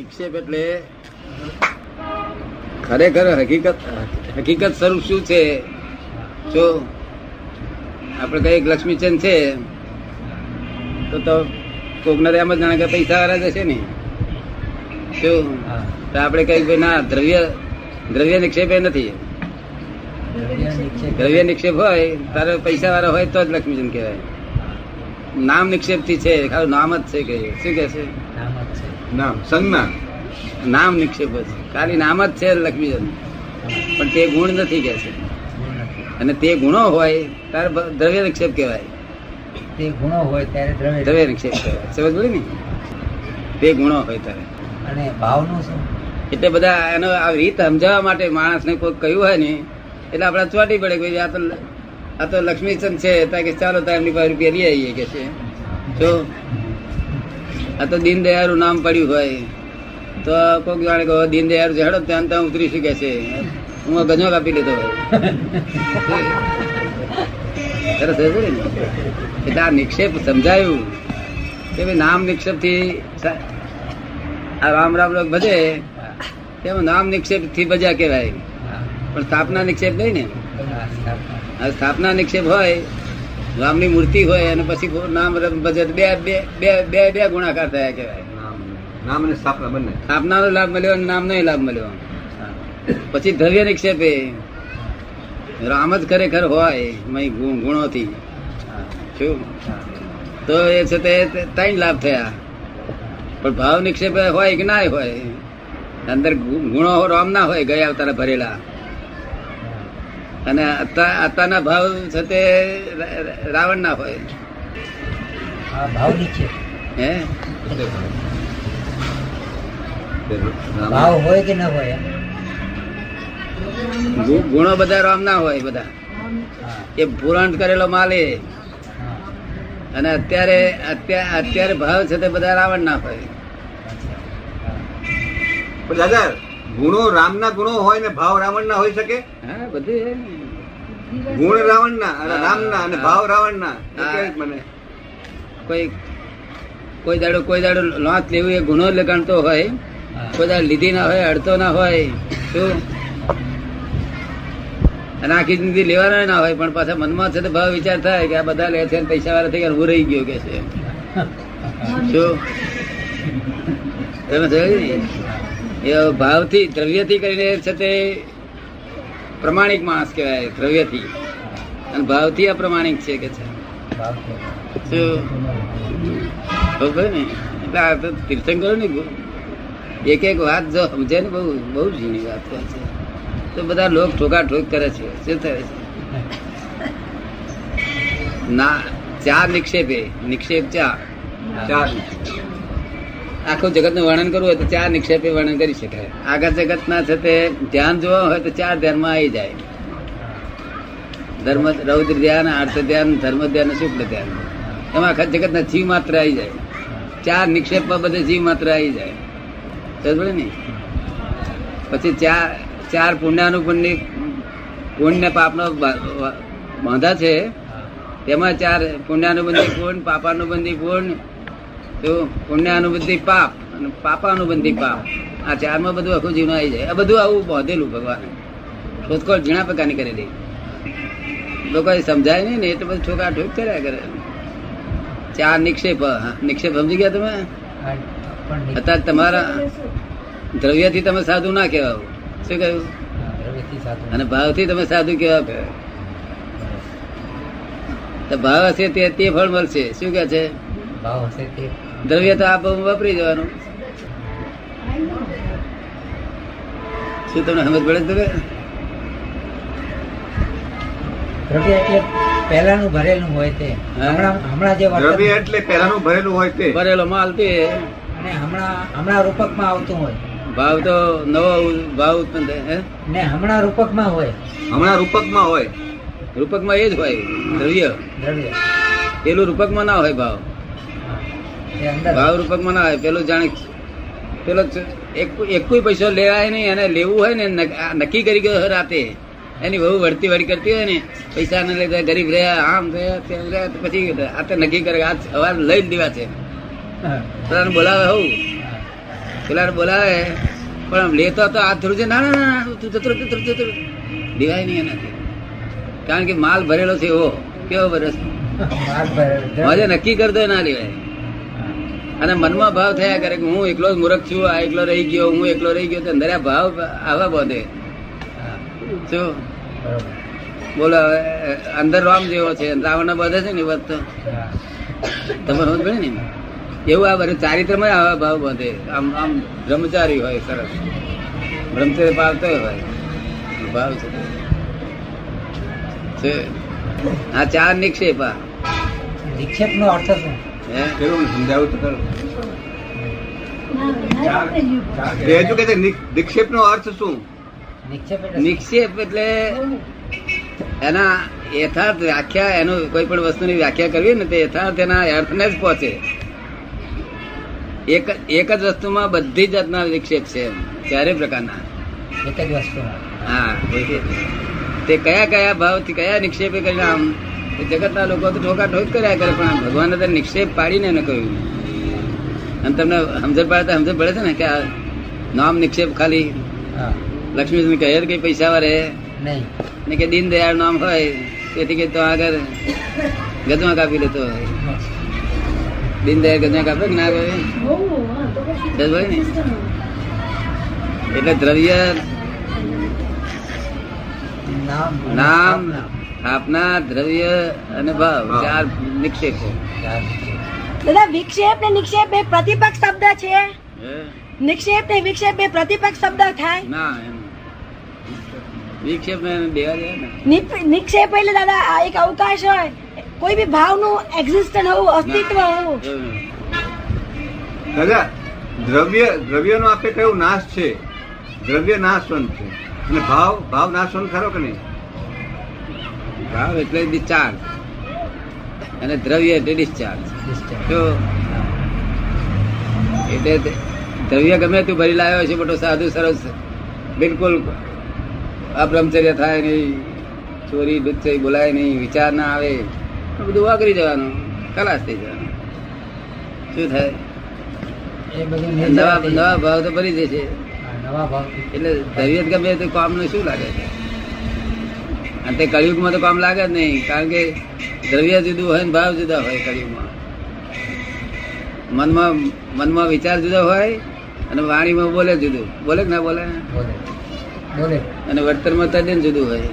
નિક્ષેપ એટલે ખરેખર હકીકત હકીકત સ્વરૂપ શું છે? જો આપણે કઈ લક્ષ્મીચંદ છે તો તો કોકના એમ જ જાણે કે પૈસા વાળા જશે ને. શું? તો આપણે કઈ ના દ્રવ્ય દ્રવ્ય નિક્ષેપ નથી. દ્રવ્ય નિક્ષેપ. દ્રવ્ય નિક્ષેપ હોય તારે પૈસા વાળા હોય તો જ લક્ષ્મીચંદ કહેવાય. નામ નિક્ષેપથી છે ખાલી નામ જ છે કે શું કે છે નામ સંજ્ઞા. નામ નિક્ષેપ છે ખાલી નામ જ છે લક્ષ્મીચંદ પણ તે ગુણ નથી કે છે. અને તે ગુણો હોય ત્યારે દ્રવ્ય નિક્ષેપ કહેવાય. તે ગુણો હોય ત્યારે દ્રવ્ય દ્રવ્ય નિક્ષેપ કહેવાય. સમજ પડી ને? તે ગુણો હોય ત્યારે અને ભાવનું શું? એટલે બધા એનો આ રીત સમજાવવા માટે માણસને કોઈ કહ્યું હોય ને એટલે આપણે ચોટી પડે કે આ તો આ તો લક્ષ્મીચંદ છે ત્યાં કે ચાલો તાર એમની પાસે રૂપિયા લઈ આવીએ કે છે. જો આ તો દીનદયાળુ નામ પડ્યું હોય. તો કોઈક જાણે કે દીનદયાળુ છે હેડો ત્યાં ત્યાં ઉતરી શકે છે. હું ગજો કાપી લીધો સરસ ને? એટલે આ નિક્ષેપ સમજાયું. કે ભાઈ નામ નિક્ષેપથી આ રામ રામ લોક ભજે. તેમાં નામ નિક્ષેપથી ભજ્યા કહેવાય. પણ સ્થાપના નિક્ષેપ નહીં ને. આ સ્થાપના નિક્ષેપ હોય રામની મૂર્તિ હોય અને પછી નામ રમ ભજત બે બે બે બે બે ગુણાકાર થયા કહેવાય નામ અને સ્થાપના બંને સ્થાપનાનો લાભ મળ્યો અને નામનો લાભ મળ્યો. પછી દ્રવ્ય નિક્ષેપે રામ જ ખરેખર હોય મય ગુણ- ગુણોથી. શું. તો એ છે તે ત્રણ લાભ થયા પણ ભાવ નિક્ષેપ હોય કે ના હોય અંદર ગુણો રામ ના હોય ગયા અવતારે ભરેલા અને અત્યારના ભાવ છે તે રાવણ ના હોય. ભાવ નિક્ષેપ. હે? નામ- ભાવ હોય કે ન હોય ગુણો બધા રામ ના હોય બધા. એ પુરાણ કરેલો માલ એ. અને અત્યારે અત્યારે અત્યારે ભાવ છે તે બધા રાવણ ના હોય. દાદા ગુણો રામના ગુણો હોય ને ભાવ રાવણના હોઈ શકે? હા બધું. ગુણ રાવણના અને રામના અને ભાવ રાવણના. મને. કોઈ કોઈ દાડો કોઈ દાડો લાંચ લેવું એ ગુનો લગાડતો હોય કોઈ દાડો લીધી ના હોય અડતો ના હોય શું? અને આખી જિંદગી લેવાના ના હોય પણ પાછા મનમાં છે તો ભાવ વિચાર થાય કે આ બધા લે છે પૈસા વાળા થઈ ગયા હું રહી ગયો કે છે. શું? તમે જોયું? એ ભાવથી, દ્રવ્યથી કરીને છે તે પ્રમાણિક માણસ કહેવાય, દ્રવ્યથી. અને ભાવથી અપ્રમાણિક છે કે છે. ને? એટલે આ તો તીર્થંકરો ને એક એક વાત જો સમજે ને બહુ બહુ ઝીણી વાત કહે છે. તો બધા લોક ઠોકા ઠોક કરે છે. શું થાય છે? ના ચાર નિક્ષેપે. નિક્ષેપ ચા. ચાર આખું જગતનું વર્ણન કરવું હોય તો ચાર નિક્ષેપે વર્ણન કરી શકાય. આગળ જગત ના છે તે ધ્યાન જોવા હોય તો ચાર ધ્યાનમાં આવી જાય. ધર્મ, રૌદ્ર ધ્યાન, આર્થ ધ્યાન, ધર્મ ધ્યાન, શુક્લ ધ્યાન. એમાં આખા જગત ના જીવ માત્ર આવી જાય. ચાર નિક્ષેપમાં બધે જીવ માત્ર આવી જાય. સમજે ને? પછી ચાર ચાર પુણ્યાનુપુણ્ય, પુણ્ય પાપનો બાંધા છે. તેમાં ચાર પુણ્યાનુબંધી પૂર્ણ પાપાનુબંધી પૂર્ણ તો પુણ્યાનુબંધી પાપ અને પાપા અનુબંધિ પાપ. આ ચારમાં બધું આખું જીવન આવી જાય. આ બધું આવું બોધેલું ભગવાન. શોધખોળ ઝીણા પ્રકારની કરેલી લોકો સમજાય નહીં ને એટલે બધું છોકરા ઠોક કર્યા કરે. ચાર નિક્ષેપ નિક્ષેપ સમજી ગયા તમે. અત્યારે તમારા દ્રવ્યથી તમે સાધુ ના કહેવાય શું કહ્યું? અને ભાવથી ભાવથી તમે સાધુ કેવા ભાવ હશે તે તે ફળ મળશે. શું કે છે? ભાવ હશે તે દ્રવ્ય તો આપ વાપરી જવાનું શું તમને સમજ પડે તમે કે? દ્રવ્ય એટલે પહેલાનું ભરેલું હોય તે. હમણાં હમણાં જે દ્રવ્ય એટલે પહેલાનું ભરેલું હોય તે. ભરેલો માલ તે. અને હમણાં હમણાં રૂપકમાં આવતું હોય. ભાવ તો નવો ભાવ ઉત્પન્ન થાય હે? ને હમણાં રૂપકમાં હોય. હમણાં રૂપકમાં હોય. રૂપકમાં એ જ હોય દ્રવ્ય. દ્રવ્ય. પેલું રૂપકમાં ના હોય ભાવ. એ રૂપકમાં ના હોય પેલું જાણે પેલો એકુય એક એક કોઈ પૈસો લેવાય નહીં અને લેવું હોય ને આ નક્કી કરી ગયો રાતે. એની બહુ વળતી વળી કરતી હોય ને પૈસા ને લીધે ગરીબ રહ્યા આમ રહ્યા તેમ રહ્યા પછી આ તો નક્કી કરે આજ સવાર લઈ જ દેવા છે. પેલાને બોલાવે હું પેલા બોલાવે પણ લેતો તો આ ધરું છે ના ના ના તું જતરો જતરો જતો રહે, જતો રહે. દેવાય નહીં એનાથી. કારણ કે માલ ભરેલો છે એવો કેવો ભરેલો છે? નક્કી કરતો ના લેવાય. અને મનમાં ભાવ થયા કરે કે હું એકલો જ મૂર્ખ છું, આ એકલો રહી ગયો, હું એકલો રહી ગયો અંદર આ ભાવ આવા બોધે. શું? બોલો અંદર રામ જેવો છે રાવણ બધે છે ને વાત તો? તમે રોજ ભણે ને? એવું આ બધું ચારિત્રમાં આવા ભાવ બધે. આમ આમ બ્રહ્મચારી હોય, સરસ. બ્રહ્મચર્ય પાળતો હોય. ભાવ છે. આ ચાર નિક્ષેપ આ. નિક્ષેપનો અર્થ શું? સમજાવું તો ખરું નિક્ષેપ નો અર્થ શું? નિક્ષેપ એટલે? નિક્ષેપ એના યથાર્થ વ્યાખ્યા એનું કોઈ પણ વસ્તુની વ્યાખ્યા કરવી ને તે યથાર્થ એના અર્થને જ પહોંચે. એક એક જ વસ્તુમાં બધી જાતના વિક્ષેપ છે ચારે પ્રકારના. એક જ વસ્તુમાં. હા તે કયા કયા ભાવથી કયા નિક્ષેપે કરીને આમ જગતના લોકો તો ઠોકા ઠોક કર્યા કરે પણ ભગવાને તો નિક્ષેપ પાડીને એને કહ્યું. અને તમને સમજણ પાડતા સમજણ પડે છે ને કે આ નામ નિક્ષેપ ખાલી હા. લક્ષ્મી કહે કે પૈસા વારે નહીં. ને કે દીન દયાળ નામ હોય તેથી કે તો આગળ ગજમાં કાપી લેતો હોય. દીન દયાળ ગજમાં કાપે કે ના કાપે? ભાઈ ને? એટલે દ્રવ્ય નામ નામ. આપના દ્રવ્ય અને ભાવ. ચાર નિક્ષેપો દાદા વિક્ષેપ ને નિક્ષેપ બે પ્રતિપક્ષ શબ્દ છે. નિક્ષેપ ને વિક્ષેપ બે પ્રતિપક્ષ શબ્દ થાય. ના એમ. વિક્ષેપ ને દેવા દે ને. નિપ- નિક્ષેપ એટલે દાદા આ એક અવકાશ હોય. કોઈ બી ભાવનું એક્ઝિસ્ટન હોવું અસ્તિત્વ હોવું. દાદા દ્રવ્ય દ્રવ્યનો આપે કયો નાશ છે? દ્રવ્ય નાશવંત છે. અને ભાવ ભાવ નાશવંત ખરો કે નહીં? ભાવ એટલે ડિસ્ચાર્જ અને દ્રવ્ય એટલે ડિસ્ચાર્જ. એટલે દ્રવ્ય ગમે તું ભરી લાવ્યો છે મોટો સાધુ સરસ બિલકુલ અબ્રહ્મચર્ય થાય નહીં ચોરી ડુચ્ચઈ બોલાય નહીં વિચાર ના આવે બધું વાગરી જવાનું ખલાસ થઈ જવાનું. શું થાય? નવા નવા ભાવ તો ભરી જશે એટલે તબિયત ગમે તો કામનું શું લાગે છે? અને તે કળિયુગમાં તો કામ લાગે જ નહીં કારણ કે દ્રવ્ય જુદું હોય ને ભાવ જુદા હોય કળિયુગમાં. મનમાં મનમાં વિચાર જુદો હોય અને વાણીમાં બોલે જુદું. બોલે કે ના બોલે? બોલે. અને વર્તનમાં તદ્દન જુદું હોય.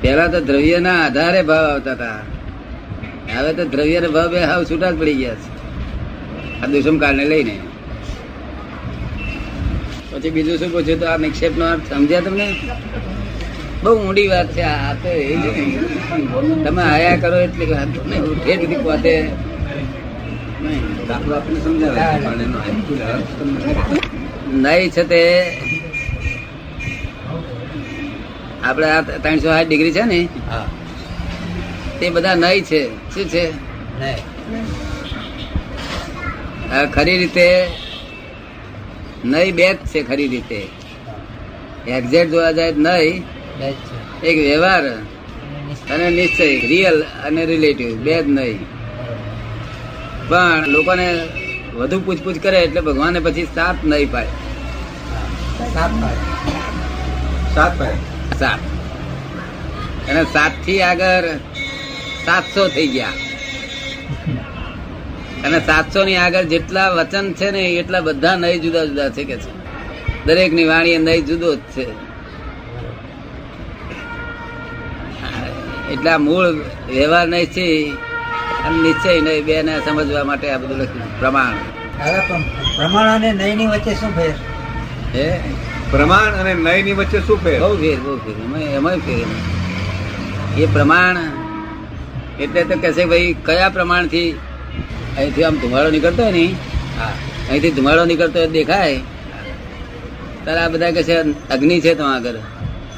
પહેલા તો દ્રવ્યના આધારે ભાવ આવતા હતા. હવે તો દ્રવ્ય ને ભાવ બે હાવ છૂટા જ પડી ગયા છે. આ દુષ્મ કાળને લઈને. પછી બીજું શું પૂછ્યું તો આ નિક્ષેપ નો અર્થ સમજ્યા તમને? બહુ ઊંડી વાત છે આ તો એ જ. તમે આયા કરો એટલે ઠેર નહીં. દાખલો જ અર્થ તમને નહીં છે તે. આપણે આ ત્રણસો સાઠ ડિગ્રી છે ને હા. તે બધા નહીં છે. શું છે? ખરી રીતે નહીં બે જ છે ખરી રીતે. એક્ઝેક્ટ જોવા જાય નહીં. એક વ્યવહાર અને નિશ્ચય. રિયલ અને રિલેટિવ બે જ નહીં પણ લોકોને વધુ પૂછપૂછ કરે એટલે ભગવાને પછી સાત નહીં પાડે. સાત પાડે. સાત પાય સાત અને સાતથી આગળ સાતસો થઈ ગયા. અને સાતસો ની આગળ જેટલા વચન છે ને એટલા બધા નહીં જુદા જુદા છે કે છે. દરેકની વાણી નહીં જુદો જ છે. એટલે આ મૂળ વ્યવહાર નહીં છે અને નિશ્ચય નહીં બે ને સમજવા માટે આ બધું લખ્યું પ્રમાણ. પ્રમાણ અને નયની વચ્ચે શું ફેર? હે? પ્રમાણ અને નયની વચ્ચે શું ફેર? બહુ ફેર બહુ ફેર. એમાં એમાંય ફેર એ પ્રમાણ એટલે તો કહેશે ભાઈ કયા પ્રમાણથી? અહીંથી આમ ધુમાડો નીકળતો હોય ને હા. અહીંથી ધુમાડો નીકળતો હોય દેખાય. ત્યારે આ બધા કહેશે અગ્નિ છે તો આગળ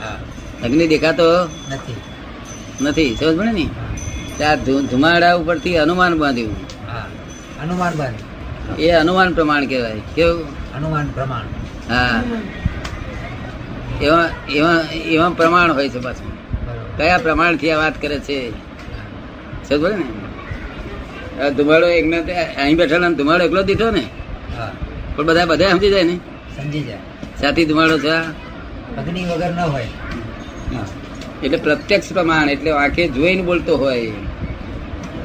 હા. અગ્નિ દેખાતો? નથી. નથી સમજ પડે ને? ત્યાં ધુમાડા ઉપરથી અનુમાન બાંધ્યું. હા અનુમાન બાંધ એ અનુમાન પ્રમાણ કહેવાય. કેવું? અનુમાન પ્રમાણ. હા. એવા એવા એવા પ્રમાણ હોય છે પાછું. કયા પ્રમાણથી આ વાત કરે છે? સમજ પડે ને? આ ધુમાડો એકને અહીં બેઠેલા ધુમાડો એકલો દીધો ને? પણ બધા બધા સમજી જાય ને? સમજી જાય. સાથી ધુમાડો છે અગ્નિ વગર ન હોય. એટલે પ્રત્યક્ષ પ્રમાણ એટલે આંખે જોઈને બોલતો હોય.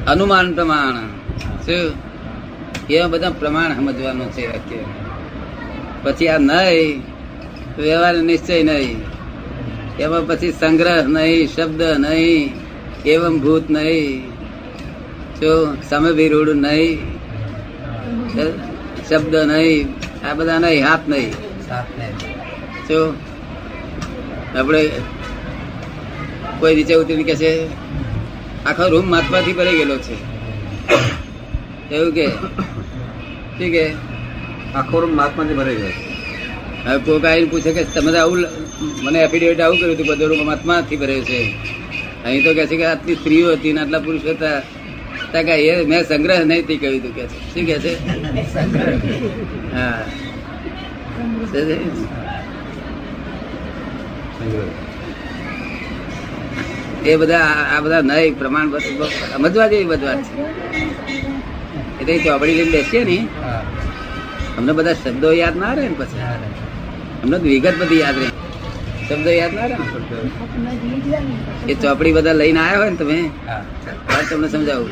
અનુમાન પ્રમાણ. શું? એવા બધા પ્રમાણ સમજવાનું છે વાક્ય પછી આ નહીં વ્યવહાર નિશ્ચય નહીં. એમાં પછી સંગ્રહ નહીં શબ્દ નહીં એવમ ભૂત નહીં. જો સમવિરૂઢ નહીં શબ્દ નહીં આ બધા નહીં હાથ નહીં. જો આપણે કોઈ નીચે ઉતરીને કે છે આખો રૂમ માથમાંથી ભરાઈ ગયેલો છે. એવું કે? ઠીક કે? આખો રૂમ માથમાંથી ભરાઈ ગયો. છે. હવે કોઈક આવીને પૂછે કે તમે તો આવું મને એફિડેવિટ આવું કર્યું હતું બધો રૂમ માથમાંથી ભરાયો છે. અહીં તો કે છે કે આટલી સ્ત્રીઓ હતી ને આટલા પુરુષો હતા. ત્યાં એ મેં સંગ્રહ નહીં થી કહ્યું હતું કે છે. શું કે છે? હા. શું એ બધા આ- બધા નય પ્રમાણ સમજવા જેવી બધું વાત છે. એટલે ચોપડી લઈને બેસીએ ને અમને બધા શબ્દો યાદ ના રહે ને પછી. અમને તો વિગત બધી યાદ રહે. શબ્દો યાદ ના રહે ને? એ ચોપડી બધા લઈને આવ્યા હોય ને તમે વાત તમને સમજાવું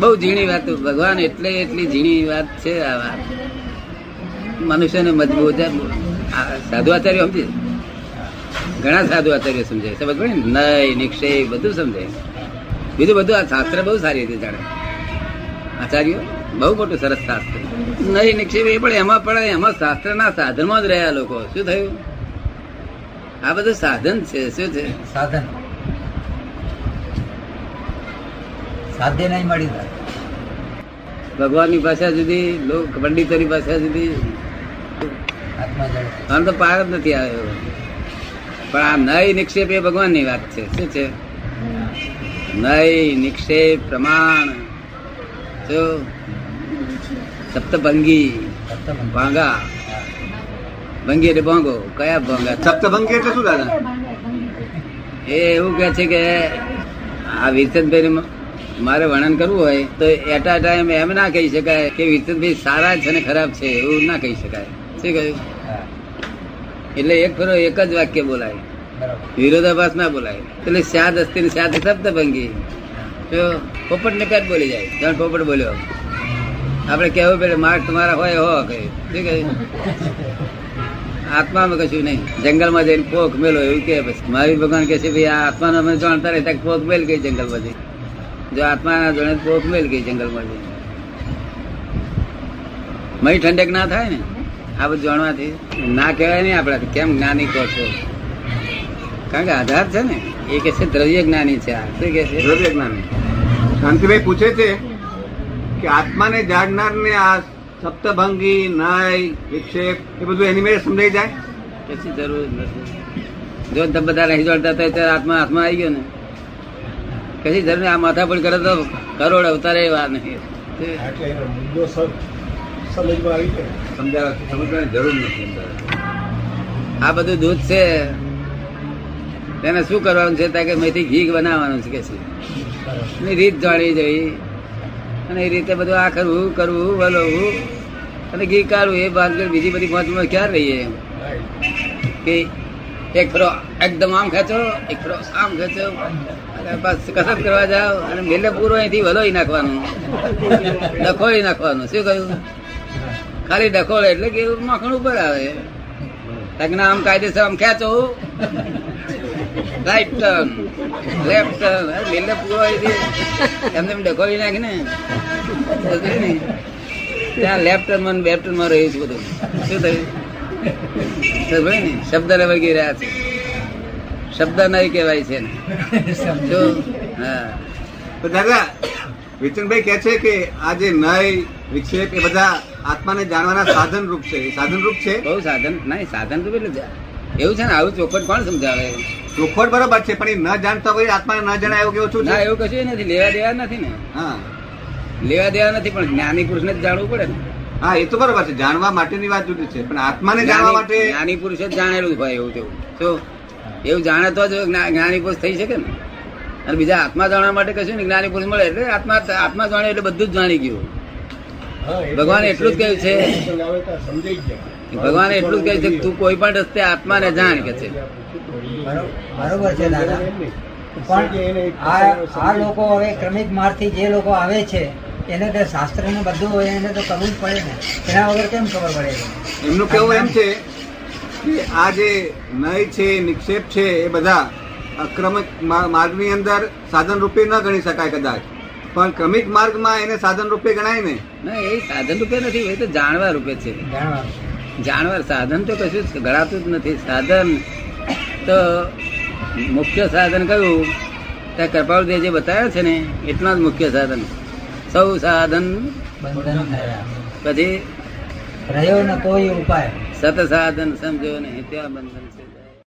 બહુ ઝીણી વાત ભગવાન એટલે એટલી ઝીણી વાત છે આ વાત. મનુષ્યને મજબૂત સાધુ આચાર્ય સમજે? ઘણા સાધુ આચાર્ય સમજાય સમજ પડે ને? નય નિક્ષય બધું સમજાય બીજું બધું આ શાસ્ત્ર બહુ સારી રીતે જાણે આચાર્યો બહુ મોટું સરસ શાસ્ત્ર નહીં નિક્ષેપ એ પણ એમાં પણ એમાં શાસ્ત્રના સાધનમાં જ રહ્યા લોકો. શું થયું? આ બધું સાધન છે. શું છે? સાધન. સાધ્ય નહીં મળી ભગવાનની ભાષા જુદી લોક પંડિતોની ભાષા જુદી આમ તો પાર જ નથી આવ્યો. પણ આ નય નિક્ષેપ એ ભગવાનની વાત છે. શું છે? નય નિક્ષેપ પ્રમાણ. જો સપ્તભંગી, ભાંગા. ભંગી એટલે ભાંગો. કયા ભાંગા? સપ્તભંગી એટલે શું દાદા? એ એવું કે છે કે આ વિરચંદભાઈ મારે વર્ણન કરવું હોય તો એટ અ ટાઈમ એમ ના કહી શકાય કે વિરચંદભાઈ સારા છે ને ખરાબ છે એવું ના કહી શકાય. શું કહ્યું? એટલે એક ફેરો એક જ વાક્ય બોલાય. વિરોધાભાસ ના બોલાય. એટલે અસ્તિ ને સ્યાદ સપ્તભંગી તો પોપટ ને પેટ બોલી જાય? જાણ પોપટ બોલ્યો. આપણે કહેવું પડે માર્ક તમારા હોય હો કહ્યું આત્મામાં કશું નહીં. જંગલમાં જઈને પોખ મેલો એવું કે પછી. મહાવીર ભગવાન કે છે ભાઈ આ આત્માને અમે જાણતા રહેતા પોખ મેલ ગઈ જંગલમાં જઈ. જો આત્મા જોડે પોખ મેલ ગઈ જંગલમાં જઈ. મય ઠંડક ના થાય ને? આ બધું જાણવાથી ના કહેવાય નહીં આપણાથી. કેમ જ્ઞાની કહો છો? કારણ કે આધાર છે ને એ કે છે દ્રવ્ય જ્ઞાની છે આ. શું કે છે? દ્રવ્ય જ્ઞાની. શાંતિભાઈ પૂછે છે કે આત્માને જાણનાર ને આ સપ્તભંગી નય વિક્ષેપ એ બધું એની મેળે સમજાઈ જાય? પછી જરૂર નથી. જો તમે બધા નહીં જોડતા હતા ત્યારે આત્મા હાથમાં આવી ગયો ને. કશી જરૂર આ માથા પણ કરે તો કરોડ અવતારે વાત નહીં. જરૂર નથી આ બધું દૂધ છે. તેને શું કરવાનું છે? ત્યાં કે મેથી ઘી બનાવવાનું છે કે છે. રીત જાણી જઈ. અને એ રીતે બધું આ કરવું કરવું, વલોવું. અને ઘી કાઢવું, એ ભાગ બીજી બધી પહોંચમાં ક્યાં રહીએ કે એક ફરો એકદમ આમ ખેંચો, એક ફરો આમ ખેંચો. અને બસ કસરત કરવા જાઓ. અને મેલે પૂરો અહીંથી વલોઈ નાખવાનું. ડખોળી નાખવાનું. શું કહ્યું? ખાલી ડકોળ એટલે કે માખણ ઉપર આવે. આમ કાયદેસર આમ ખેંચો. રાઈટ ટર્ન લેફ્ટ ટર્ન મેલે પૂરો એમને ડકોળી નાખી ને. ત્યાં લેફ્ટ ટર્નમાં લેફ્ટ ટર્નમાં રહ્યું છે બધું. શું થયું? ને શબ્દ ને વગી રહ્યા છે. શબ્દ નહીં કહેવાય છે હા. તો દાદા વિચનભાઈ કે છે કે આજે નય વિક્ષેપ એ બધા આત્માને જાણવાના સાધન રૂપ છે. સાધન રૂપ છે? બહુ સાધન નહીં સાધન તો એટલે એવું છે ને આવું ચોખવટ કોણ સમજાવે? ચોખવટ બરોબર છે પણ એ ન જાણતા હોય આત્માને ન જણાય એવું કેવું છું? ના એવું કશું નથી લેવા દેવા નથી ને. હા. લેવા દેવા નથી પણ જ્ઞાની પુરુષને જ જાણવું પડે ને. હા એ તો બરોબર છે જાણવા માટેની વાત જુદી છે પણ આત્માને જાણવા માટે જ્ઞાની પુરુષ જ જાણેલું હોય એવું તેવું. તો એવું જાણે તો જ જ્ઞાની પુરુષ થઈ શકે ને. અને બીજા આત્મા જાણવા માટે કશું ને જ્ઞાની પુરુષ મળે એટલે આત્મા આત્મા જાણે એટલે બધું જ જાણી ગયું. ભગવાને એટલું જ કહ્યું છે. ભગવાને એટલું જ કહ્યું છે કે તું કોઈ પણ રસ્તે આત્માને જાણ કે છે. બરોબર છે દાદા. પણ આ લોકો હવે ક્રમિક માર્ગથી જે લોકો આવે છે એને તો શાસ્ત્રને બધું હોય એને તો કરવું જ પડે ને. એના વગર કેમ ખબર પડે? એમનું કેવું એમ છે કે આ જે નય છે નિક્ષેપ છે એ બધા અક્રમિક મા- માર્ગની અંદર સાધન રૂપે ન ગણી શકાય કદાચ. પણ ક્રમિક માર્ગમાં એને સાધન રૂપે ગણાય ને? ના એ સાધન રૂપે નથી એ તો જાણવા રૂપે છે. જાણવા. સાધન તો કશું ગણાતું જ નથી. સાધન તો મુખ્ય સાધન કયું? ત્યાં કૃપાળુ જે બતાવ્યા છે ને એટલા જ મુખ્ય સાધન. સૌ સાધન પછી રહ્યો ને કોઈ ઉપાય. સત સાધન સમજો ને ત્યાં બંધન છે.